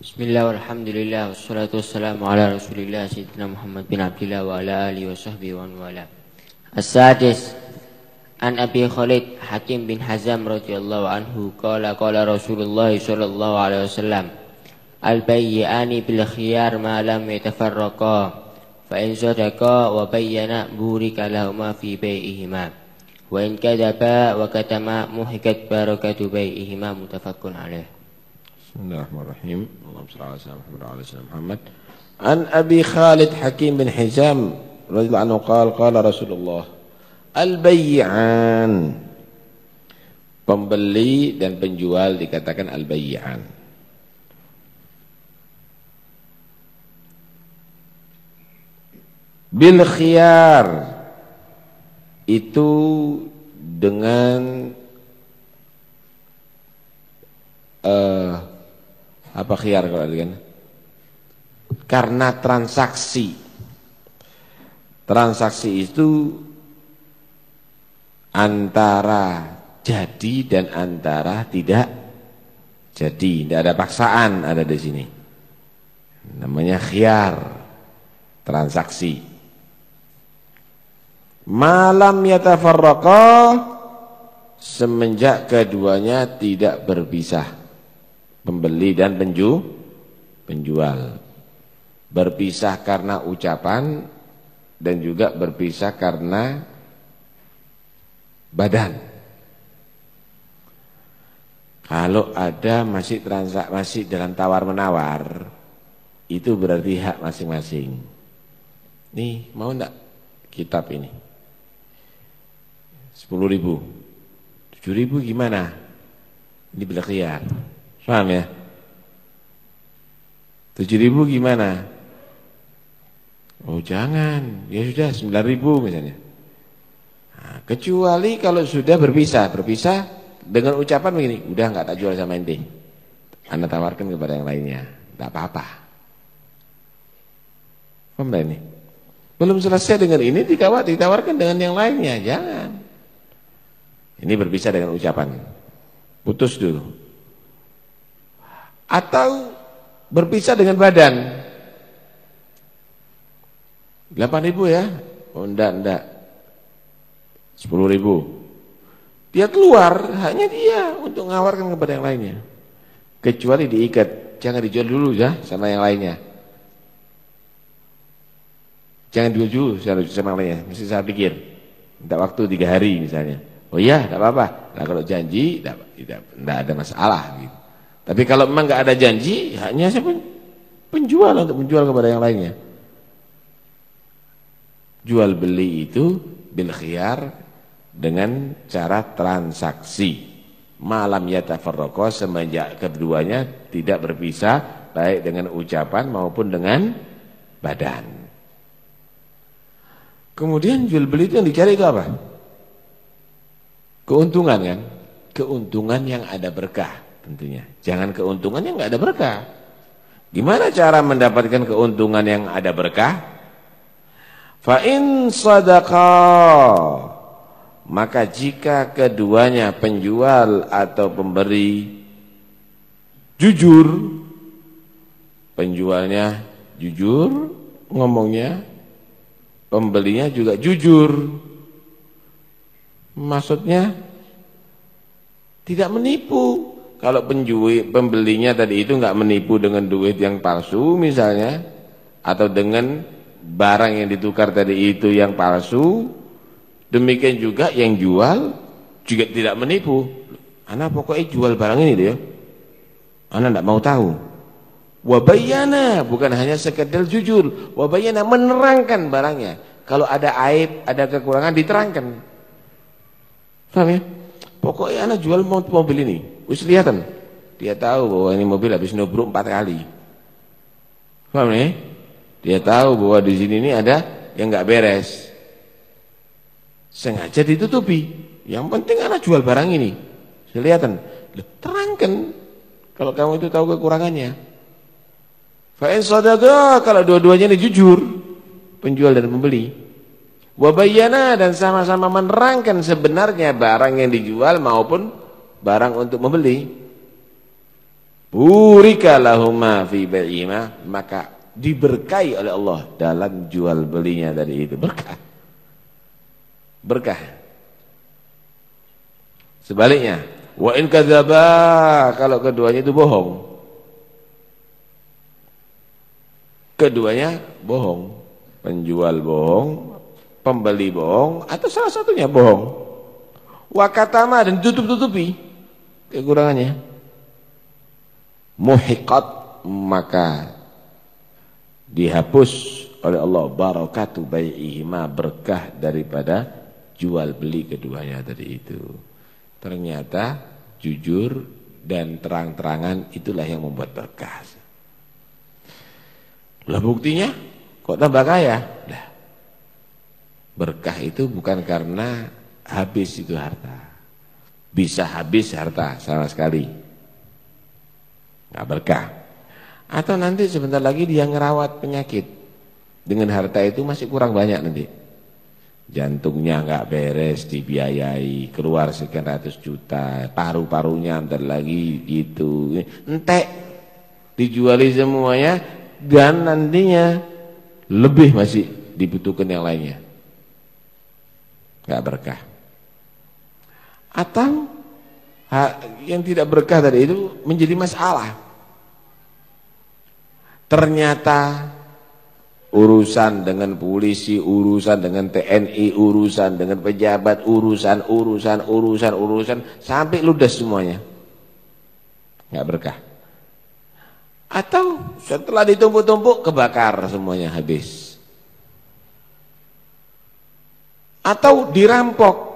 Bismillah walhamdulillah wassalatu wassalamu ala rasulillah sayyidina Muhammad bin Abdullah wa ala alihi wa sahbihi wa wala. As-sadis An Abi Khalid Hakim bin Hazam radhiyallahu anhu qala qala Rasulullah sallallahu alaihi wasallam Al-bayyi'ani bil khiyar ma lam yatafarraqa fa in sadaqa wa bayyana burika lahumā fi bai'ihima wa in kadaba wa katama muhikat barakatu bai'ihima mutafakkun alaih Bismillahirrahmanirrahim. Allahumma salli Muhammad. An Abi Khalid Hakim bin Hizam radhiyallahu anhu qala qala Rasulullah al bayyan pembeli dan penjual dikatakan al bayyan. bil khiyar itu dengan uh, apa khiyar kalau kan? Karena transaksi. Transaksi itu antara jadi dan antara tidak jadi. Tidak ada paksaan ada di sini. Namanya khiyar. Transaksi. Malam yatafarraqa semenjak keduanya tidak berpisah pembeli dan penju, penjual. Berpisah karena ucapan dan juga berpisah karena badan. Kalau ada masih transak masih dalam tawar menawar, itu berarti hak masing-masing. Nih mau enggak kitab ini? Sepuluh ribu, tujuh ribu gimana? Ini belakhiar. Paham ya? Tujuh ribu gimana? Oh jangan, ya sudah sembilan ribu misalnya. Nah, kecuali kalau sudah berpisah, berpisah dengan ucapan begini, udah nggak tak jual sama ente. Anda tawarkan kepada yang lainnya, tidak apa-apa. Paham ini? Belum selesai dengan ini dikawat ditawarkan dengan yang lainnya, jangan. Ini berpisah dengan ucapan. Putus dulu atau berpisah dengan badan. 8 ribu ya? Oh enggak, enggak. 10 ribu. Dia keluar, hanya dia untuk mengawarkan kepada yang lainnya. Kecuali diikat, jangan dijual dulu ya sama yang lainnya. Jangan dijual dulu sama yang lainnya, mesti saya pikir. Minta waktu tiga hari misalnya. Oh iya, tidak apa-apa. Nah kalau janji, tidak, tidak, tidak ada masalah gitu. Tapi kalau memang nggak ada janji, hanya siapa penjual untuk menjual kepada yang lainnya. Jual beli itu bil khiyar dengan cara transaksi. Malam yatafarraqa semenjak keduanya tidak berpisah baik dengan ucapan maupun dengan badan. Kemudian jual beli itu yang dicari itu apa? Keuntungan kan? Keuntungan yang ada berkah tentunya. Jangan keuntungan yang nggak ada berkah. Gimana cara mendapatkan keuntungan yang ada berkah? Fa in maka jika keduanya penjual atau pemberi jujur penjualnya jujur ngomongnya pembelinya juga jujur maksudnya tidak menipu kalau penjual pembelinya tadi itu nggak menipu dengan duit yang palsu misalnya atau dengan barang yang ditukar tadi itu yang palsu, demikian juga yang jual juga tidak menipu. Anak pokoknya jual barang ini dia. Anak tidak mau tahu. Wabayana bukan hanya sekedar jujur, wabayana menerangkan barangnya. Kalau ada aib, ada kekurangan diterangkan. Paham ya? Pokoknya anak jual mobil ini. Wis kelihatan. Dia tahu bahwa ini mobil habis nubruk empat kali. Paham nih? Dia tahu bahwa di sini ini ada yang nggak beres. Sengaja ditutupi. Yang penting anak jual barang ini. Kelihatan. Terangkan kalau kamu itu tahu kekurangannya. Fa'in sadaqa kalau dua-duanya ini jujur, penjual dan pembeli. Wabayana dan sama-sama menerangkan sebenarnya barang yang dijual maupun barang untuk membeli. burika lahuma fi bai'ima maka diberkahi oleh Allah dalam jual belinya dari itu. Berkah. Berkah. Sebaliknya wa in kadzaba kalau keduanya itu bohong. Keduanya bohong. Penjual bohong pembeli bohong atau salah satunya bohong. Wakatama dan tutup-tutupi kekurangannya muhiqat maka dihapus oleh Allah barakatu bai'ihima berkah daripada jual beli keduanya tadi itu. Ternyata jujur dan terang-terangan itulah yang membuat berkah. Lah buktinya kok tambah kaya? Lah. Berkah itu bukan karena habis itu harta. Bisa habis harta sama sekali. Enggak berkah. Atau nanti sebentar lagi dia ngerawat penyakit. Dengan harta itu masih kurang banyak nanti. Jantungnya nggak beres, dibiayai, keluar sekian ratus juta, paru-parunya ntar lagi gitu. Entek, dijuali semuanya, dan nantinya lebih masih dibutuhkan yang lainnya. Nggak berkah. Atau yang tidak berkah tadi itu menjadi masalah. Ternyata urusan dengan polisi, urusan dengan TNI, urusan dengan pejabat, urusan, urusan, urusan, urusan, sampai ludes semuanya. Nggak berkah. Atau setelah ditumpuk-tumpuk kebakar semuanya habis. Atau dirampok.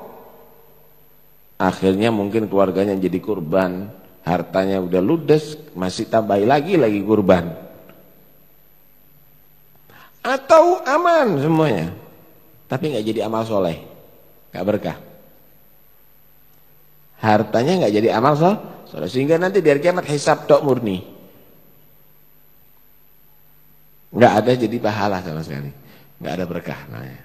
Akhirnya mungkin keluarganya jadi kurban, hartanya udah ludes, masih tambah lagi lagi kurban. Atau aman semuanya. Tapi nggak jadi amal soleh. Nggak berkah. Hartanya nggak jadi amal soleh. Sehingga nanti di hari kiamat hisab tok murni. Nggak ada jadi pahala sama sekali. Nggak ada berkah namanya.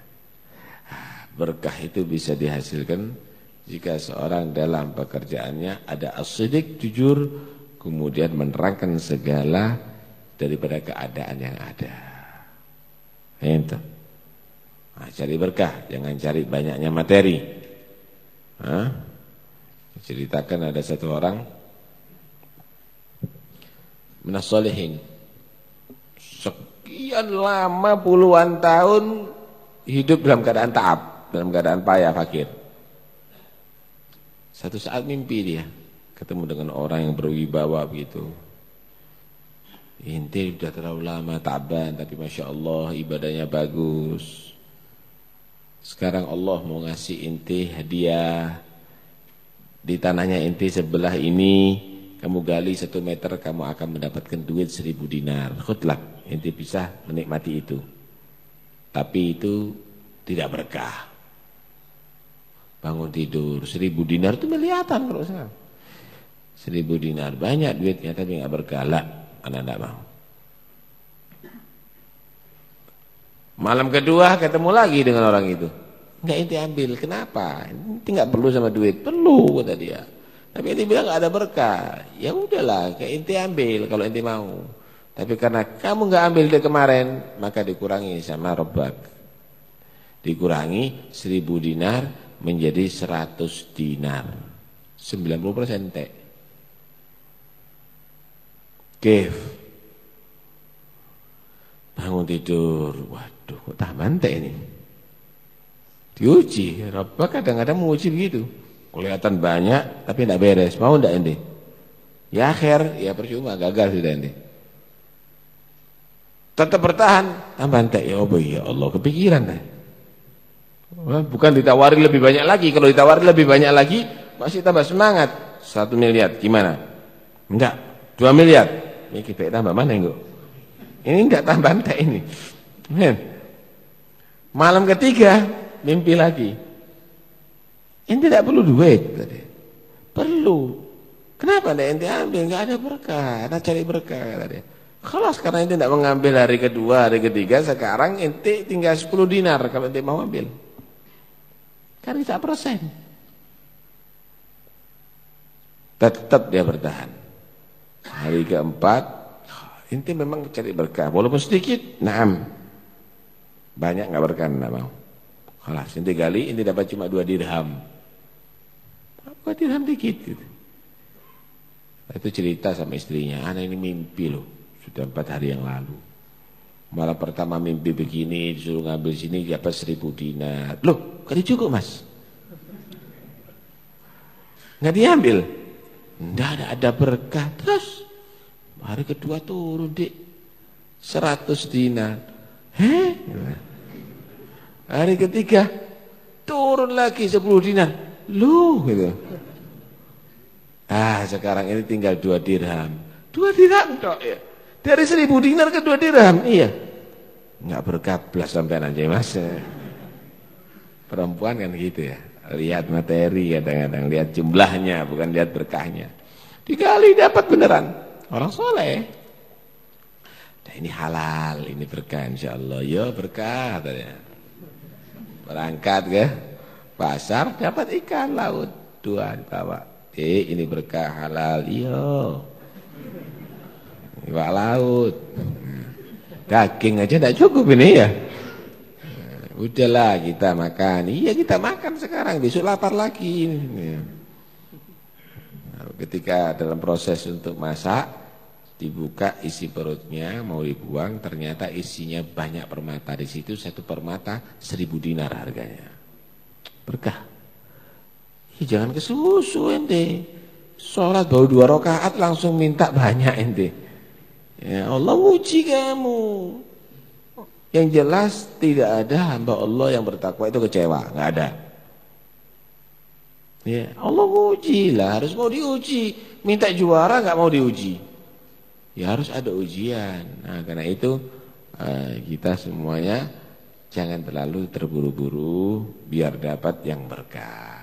Berkah itu bisa dihasilkan jika seorang dalam pekerjaannya ada asidik jujur kemudian menerangkan segala daripada keadaan yang ada itu. Nah, cari berkah, jangan cari banyaknya materi. Hah? Ceritakan ada satu orang minasolihin. Sekian lama puluhan tahun hidup dalam keadaan taab, dalam keadaan payah fakir. Satu saat mimpi dia ketemu dengan orang yang berwibawa begitu. Inti sudah terlalu lama taban tapi Masya Allah ibadahnya bagus. Sekarang Allah mau ngasih inti hadiah. Di tanahnya inti sebelah ini Kamu gali satu meter kamu akan mendapatkan duit seribu dinar. Khutlah inti bisa menikmati itu. Tapi itu tidak berkah Bangun tidur seribu dinar itu kelihatan kalau sekarang Seribu dinar banyak duitnya tapi nggak berkah lah Anak tidak mau. Malam kedua ketemu lagi dengan orang itu. Enggak inti ambil. Kenapa? Inti enggak perlu sama duit. Perlu kata dia. Tapi inti bilang enggak ada berkah. Ya udahlah, kayak inti ambil kalau inti mau. Tapi karena kamu enggak ambil dari kemarin, maka dikurangi sama robak. Dikurangi seribu dinar menjadi seratus dinar. 90% tek. Kif. Bangun tidur. Waduh, kok taman teh ini? Diuji. Rabbah kadang-kadang menguji begitu. Kelihatan banyak, tapi tidak beres. Mau tidak ini? Ya akhir, ya percuma, gagal sudah ini. Tetap bertahan. Tambahan teh. Ya Allah, ya Allah, kepikiran deh. Bukan ditawari lebih banyak lagi. Kalau ditawari lebih banyak lagi, masih tambah semangat. Satu miliar, gimana? Enggak, dua miliar. Ini kita tambah mana enggak? Ini enggak tambah entek ini. Men. Malam ketiga mimpi lagi. Ini tidak perlu duit tadi. Perlu. Kenapa enggak ente ambil? Enggak ada berkah. Nah cari berkah tadi. Kalau sekarang ente tidak mengambil hari kedua, hari ketiga, sekarang ente tinggal 10 dinar kalau ente mau ambil. Kan bisa persen. Tetap dia bertahan. Hari keempat, inti memang cari berkah, walaupun sedikit, naam. Banyak nggak berkah, enggak mau. Kalau inti gali, inti dapat cuma dua dirham. Dua dirham dikit gitu. Itu cerita sama istrinya, anak ini mimpi loh, sudah empat hari yang lalu. Malah pertama mimpi begini, disuruh ngambil sini dapat seribu dinar. Loh, kali cukup mas? Nggak diambil? Nggak ada, ada berkah. Terus, hari kedua turun di seratus dinar. Heh? Hari ketiga, turun lagi sepuluh dinar. Loh, gitu. Ah, sekarang ini tinggal dua dirham. Dua dirham dok ya. Dari seribu dinar ke dua dirham. Iya. Enggak berkablas sampai aja mas. Perempuan kan gitu ya. Lihat materi kadang-kadang. Lihat jumlahnya bukan lihat berkahnya. Dikali dapat beneran. Orang soleh. Nah, ini halal. Ini berkah insya Allah. Yo berkah. Tanya. Berangkat ke pasar dapat ikan laut. Dua dibawa. Eh ini berkah halal. Iyo. Iwak laut. Daging aja tidak cukup ini ya. Udahlah kita makan. Iya kita makan sekarang. Besok lapar lagi. Ketika dalam proses untuk masak. Dibuka isi perutnya. Mau dibuang. Ternyata isinya banyak permata. Di situ satu permata seribu dinar harganya. Berkah. Ya, jangan kesusu ente. Sholat baru dua rakaat langsung minta banyak ente. Ya Allah uji kamu. Yang jelas tidak ada hamba Allah yang bertakwa itu kecewa, nggak ada. Ya Allah uji lah, harus mau diuji. Minta juara nggak mau diuji. Ya harus ada ujian. Nah karena itu eh, kita semuanya jangan terlalu terburu-buru biar dapat yang berkah.